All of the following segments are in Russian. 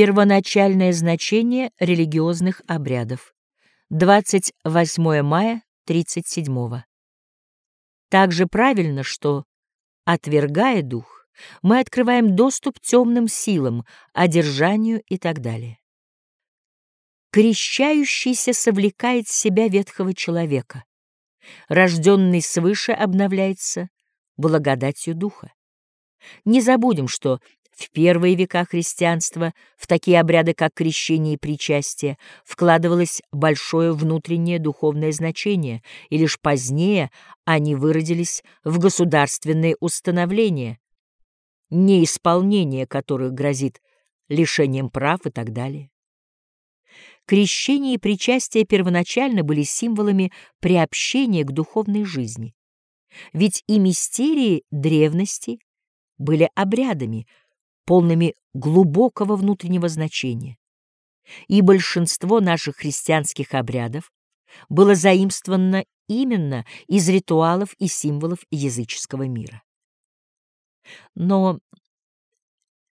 Первоначальное значение религиозных обрядов. 28 мая 37 -го. Также правильно, что, отвергая дух, мы открываем доступ темным силам, одержанию и так далее. Крещающийся совлекает себя ветхого человека. Рожденный свыше обновляется благодатью духа. Не забудем, что в первые века христианства в такие обряды, как крещение и причастие, вкладывалось большое внутреннее духовное значение, и лишь позднее они выродились в государственные установления, неисполнение которых грозит лишением прав и так далее. Крещение и причастие первоначально были символами приобщения к духовной жизни. Ведь и мистерии древности были обрядами, полными глубокого внутреннего значения. И большинство наших христианских обрядов было заимствовано именно из ритуалов и символов языческого мира. Но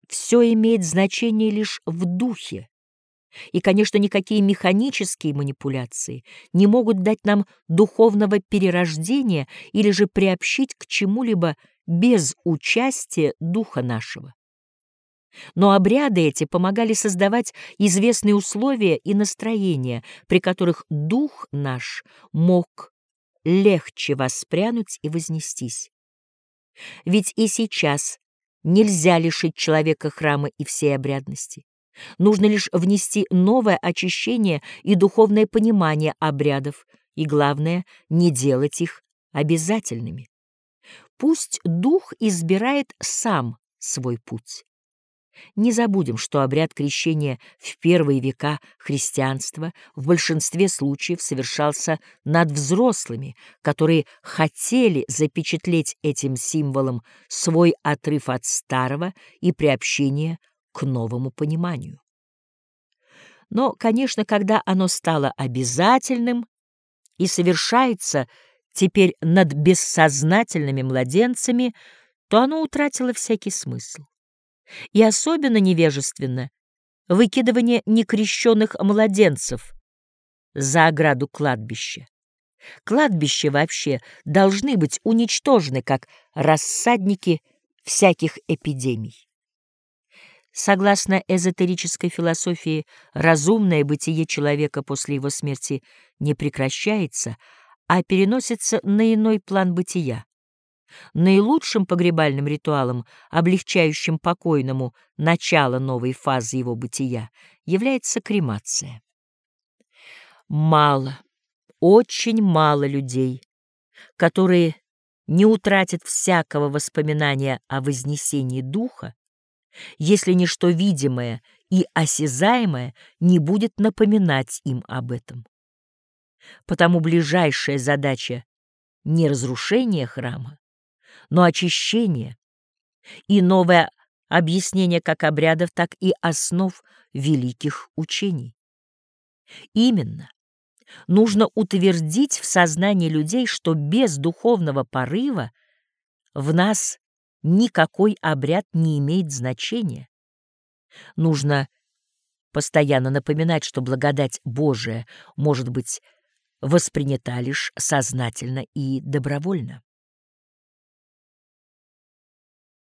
все имеет значение лишь в духе, и, конечно, никакие механические манипуляции не могут дать нам духовного перерождения или же приобщить к чему-либо без участия духа нашего. Но обряды эти помогали создавать известные условия и настроения, при которых дух наш мог легче воспрянуть и вознестись. Ведь и сейчас нельзя лишить человека храма и всей обрядности. Нужно лишь внести новое очищение и духовное понимание обрядов, и, главное, не делать их обязательными. Пусть дух избирает сам свой путь. Не забудем, что обряд крещения в первые века христианства в большинстве случаев совершался над взрослыми, которые хотели запечатлеть этим символом свой отрыв от старого и приобщение к новому пониманию. Но, конечно, когда оно стало обязательным и совершается теперь над бессознательными младенцами, то оно утратило всякий смысл. И особенно невежественно выкидывание некрещенных младенцев за ограду кладбища. Кладбища вообще должны быть уничтожены, как рассадники всяких эпидемий. Согласно эзотерической философии, разумное бытие человека после его смерти не прекращается, а переносится на иной план бытия. Наилучшим погребальным ритуалом, облегчающим покойному начало новой фазы его бытия, является кремация. Мало, очень мало людей, которые не утратят всякого воспоминания о вознесении духа, если ничто видимое и осязаемое не будет напоминать им об этом. Потому ближайшая задача не разрушение храма, но очищение и новое объяснение как обрядов, так и основ великих учений. Именно нужно утвердить в сознании людей, что без духовного порыва в нас никакой обряд не имеет значения. Нужно постоянно напоминать, что благодать Божия может быть воспринята лишь сознательно и добровольно.